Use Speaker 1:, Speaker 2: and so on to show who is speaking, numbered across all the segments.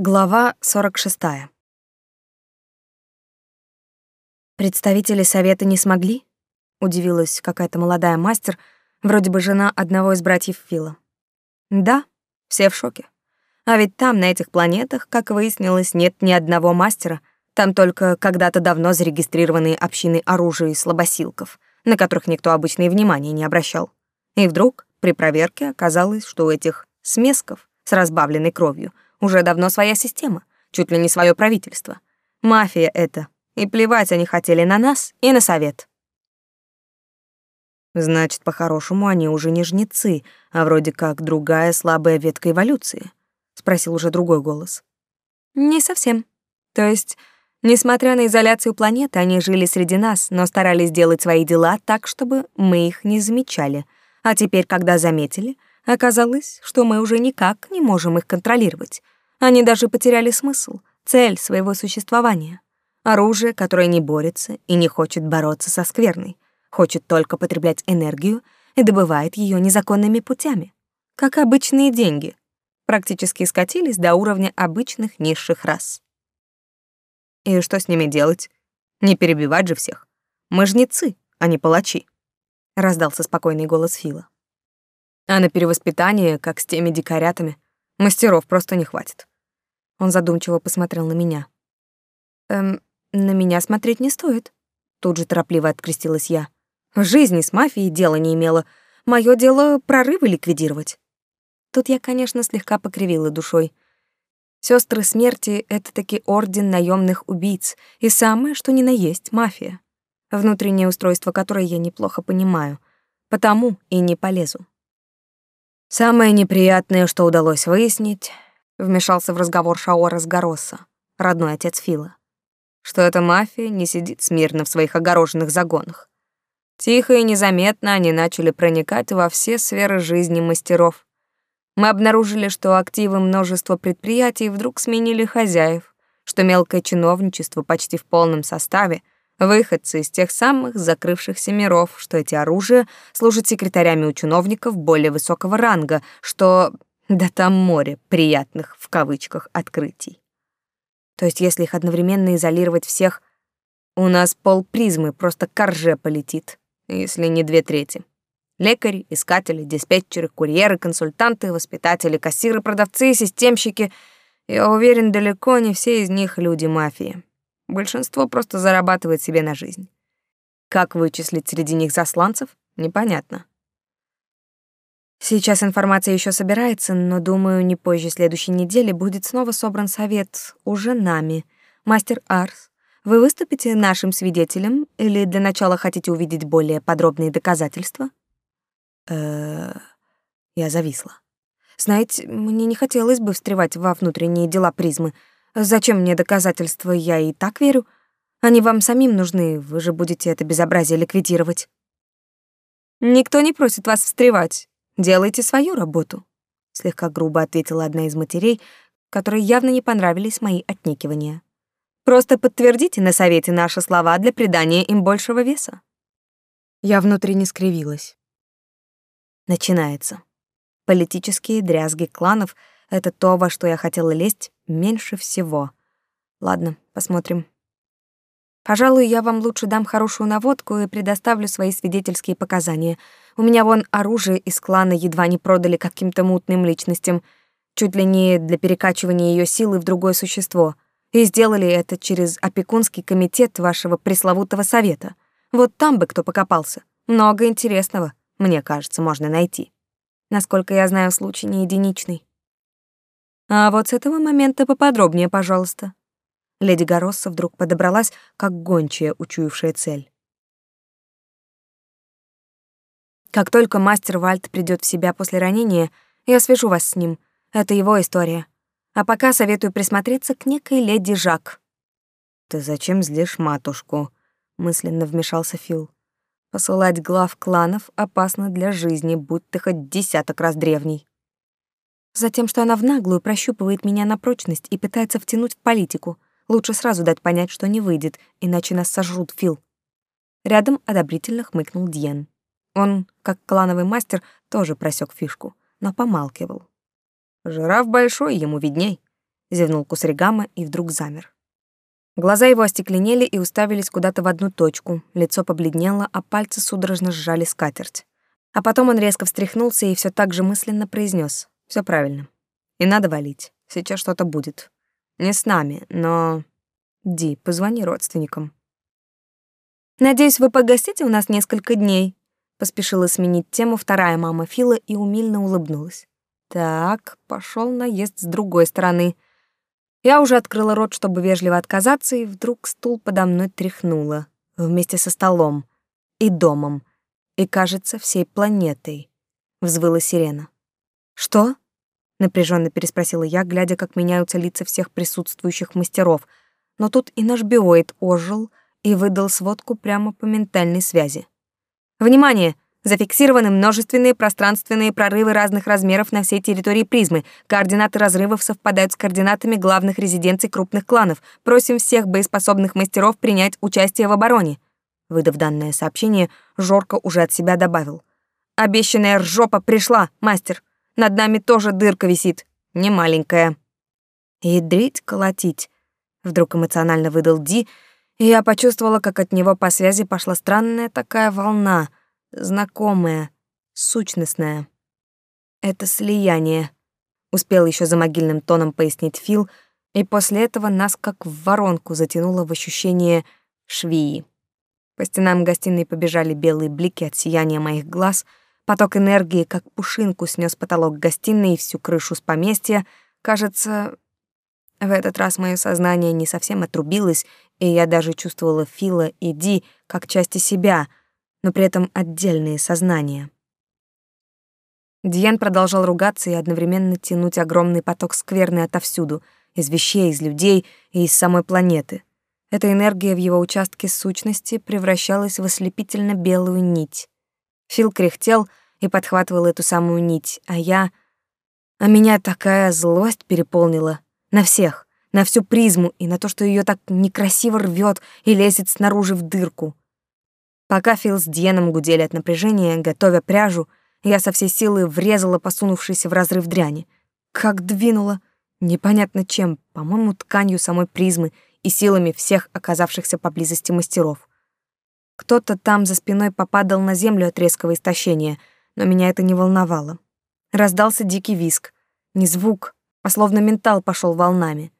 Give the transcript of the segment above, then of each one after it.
Speaker 1: Глава 46. Представители совета не смогли? Удивилась какая-то молодая мастер, вроде бы жена одного из братьев Фила. Да, все в шоке. А ведь там, на этих планетах, как выяснилось, нет ни одного мастера, там только когда-то давно зарегистрированные общины оружия и слабосилков, на которых никто обычно и внимания не обращал. И вдруг при проверке оказалось, что у этих смесков с разбавленной кровью — уже давно своя система, чуть ли не свое правительство. Мафия это. И плевать они хотели на нас и на совет. Значит, по-хорошему, они уже не жнецы, а вроде как другая слабая ветка эволюции, спросил уже другой голос. Не совсем. То есть, несмотря на изоляцию планеты, они жили среди нас, но старались делать свои дела так, чтобы мы их не замечали. А теперь, когда заметили, Оказалось, что мы уже никак не можем их контролировать. Они даже потеряли смысл, цель своего существования. Оружие, которое не борется и не хочет бороться со скверной, хочет только потреблять энергию и добывает ее незаконными путями. Как обычные деньги. Практически скатились до уровня обычных низших рас. И что с ними делать? Не перебивать же всех. Мы жнецы, а не палачи. Раздался спокойный голос Фила. А на перевоспитание, как с теми дикарятами, мастеров просто не хватит. Он задумчиво посмотрел на меня. Эм, на меня смотреть не стоит. Тут же торопливо открестилась я. В жизни с мафией дела не имела. Моё дело прорывы ликвидировать. Тут я, конечно, слегка покривила душой. Сестры смерти — это таки орден наемных убийц, и самое, что ни на есть, мафия, внутреннее устройство которой я неплохо понимаю, потому и не полезу. Самое неприятное, что удалось выяснить, вмешался в разговор Шаора с Горосса, родной отец Фила, что эта мафия не сидит смирно в своих огороженных загонах. Тихо и незаметно они начали проникать во все сферы жизни мастеров. Мы обнаружили, что активы множества предприятий вдруг сменили хозяев, что мелкое чиновничество почти в полном составе — Выходцы из тех самых закрывшихся миров, что эти оружия служат секретарями у чиновников более высокого ранга, что... Да там море приятных, в кавычках, открытий. То есть если их одновременно изолировать всех, у нас пол призмы просто корже полетит, если не две трети. Лекари, искатели, диспетчеры, курьеры, консультанты, воспитатели, кассиры, продавцы, системщики. Я уверен, далеко не все из них люди мафии. Большинство просто зарабатывает себе на жизнь. Как вычислить среди них засланцев, непонятно. Сейчас информация еще собирается, но, думаю, не позже следующей недели будет снова собран совет уже нами. Мастер Арс, вы выступите нашим свидетелем или для начала хотите увидеть более подробные доказательства? Э, я зависла. Знаете, мне не хотелось бы встревать во внутренние дела призмы, Зачем мне доказательства, я и так верю. Они вам самим нужны, вы же будете это безобразие ликвидировать. Никто не просит вас встревать. Делайте свою работу, слегка грубо ответила одна из матерей, которой явно не понравились мои отнекивания. Просто подтвердите на совете наши слова для придания им большего веса. Я внутренне скривилась. Начинается. Политические дрязги кланов — это то, во что я хотела лезть меньше всего. Ладно, посмотрим. Пожалуй, я вам лучше дам хорошую наводку и предоставлю свои свидетельские показания. У меня вон оружие из клана едва не продали каким-то мутным личностям, чуть ли не для перекачивания ее силы в другое существо. И сделали это через опекунский комитет вашего пресловутого совета. Вот там бы кто покопался. Много интересного, мне кажется, можно найти. Насколько я знаю, случай не единичный. А вот с этого момента поподробнее, пожалуйста. Леди Горосса вдруг подобралась, как гончая, учуявшая цель. Как только мастер Вальт придет в себя после ранения, я свяжу вас с ним. Это его история. А пока советую присмотреться к некой леди Жак. Ты зачем злишь матушку? мысленно вмешался Фил. Посылать глав кланов опасно для жизни, будь ты хоть десяток раз древний. Затем, что она в наглую прощупывает меня на прочность и пытается втянуть в политику. Лучше сразу дать понять, что не выйдет, иначе нас сожрут, Фил. Рядом одобрительно хмыкнул Дьен. Он, как клановый мастер, тоже просек фишку, но помалкивал. Жираф большой, ему видней. зевнул Кусаригама и вдруг замер. Глаза его остекленели и уставились куда-то в одну точку, лицо побледнело, а пальцы судорожно сжали скатерть. А потом он резко встряхнулся и все так же мысленно произнес: "Все правильно. И надо валить. Сейчас что-то будет. Не с нами, но Ди, позвони родственникам". Надеюсь, вы погостите у нас несколько дней, поспешила сменить тему вторая мама Фила и умильно улыбнулась. Так, пошел наезд с другой стороны. Я уже открыла рот, чтобы вежливо отказаться, и вдруг стул подо мной тряхнуло. Вместе со столом. И домом. И, кажется, всей планетой. Взвыла сирена. «Что?» — напряженно переспросила я, глядя, как меняются лица всех присутствующих мастеров. Но тут и наш биоид ожил и выдал сводку прямо по ментальной связи. «Внимание! Зафиксированы множественные пространственные прорывы разных размеров на всей территории призмы. Координаты разрывов совпадают с координатами главных резиденций крупных кланов. Просим всех боеспособных мастеров принять участие в обороне. Выдав данное сообщение, Жорко уже от себя добавил. «Обещанная ржопа пришла, мастер. Над нами тоже дырка висит. Не маленькая». «Ядрить, колотить», — вдруг эмоционально выдал Ди, и я почувствовала, как от него по связи пошла странная такая волна — знакомое, сущностное. Это слияние, успел еще за могильным тоном пояснить Фил, и после этого нас как в воронку затянуло в ощущение швии. По стенам гостиной побежали белые блики от сияния моих глаз, поток энергии, как пушинку, снес потолок гостиной и всю крышу с поместья. Кажется, в этот раз мое сознание не совсем отрубилось, и я даже чувствовала Фила и Ди как части себя, но при этом отдельные сознания. Диен продолжал ругаться и одновременно тянуть огромный поток скверны отовсюду, из вещей, из людей и из самой планеты. Эта энергия в его участке сущности превращалась в ослепительно белую нить. Фил кряхтел и подхватывал эту самую нить, а я... А меня такая злость переполнила. На всех, на всю призму и на то, что ее так некрасиво рвет и лезет снаружи в дырку. Пока Фил с Диеном гудели от напряжения, готовя пряжу, я со всей силы врезала посунувшийся в разрыв дряни. Как двинула! Непонятно чем, по-моему, тканью самой призмы и силами всех оказавшихся поблизости мастеров. Кто-то там за спиной попадал на землю от резкого истощения, но меня это не волновало. Раздался дикий виск. Не звук, а словно ментал пошел волнами.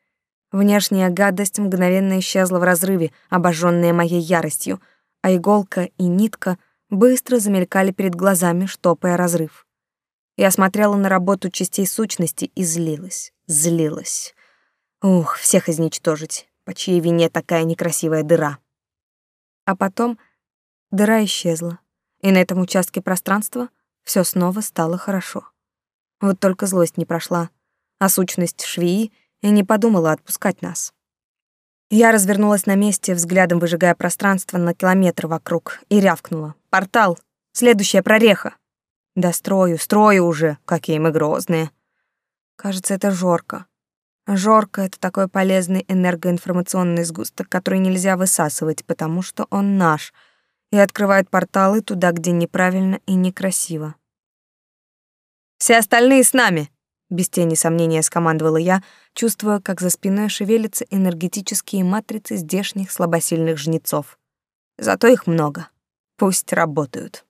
Speaker 1: Внешняя гадость мгновенно исчезла в разрыве, обожженная моей яростью — а иголка и нитка быстро замелькали перед глазами, штопая разрыв. Я смотрела на работу частей сущности и злилась, злилась. Ух, всех изничтожить, по чьей вине такая некрасивая дыра. А потом дыра исчезла, и на этом участке пространства все снова стало хорошо. Вот только злость не прошла, а сущность швеи и не подумала отпускать нас. Я развернулась на месте, взглядом выжигая пространство на километр вокруг, и рявкнула. «Портал! Следующая прореха!» «Да строю, строю уже, какие мы грозные!» Кажется, это Жорка. Жорка — это такой полезный энергоинформационный сгусток, который нельзя высасывать, потому что он наш, и открывает порталы туда, где неправильно и некрасиво. «Все остальные с нами!» Без тени сомнения скомандовала я, чувствуя, как за спиной шевелятся энергетические матрицы здешних слабосильных жнецов. Зато их много. Пусть работают.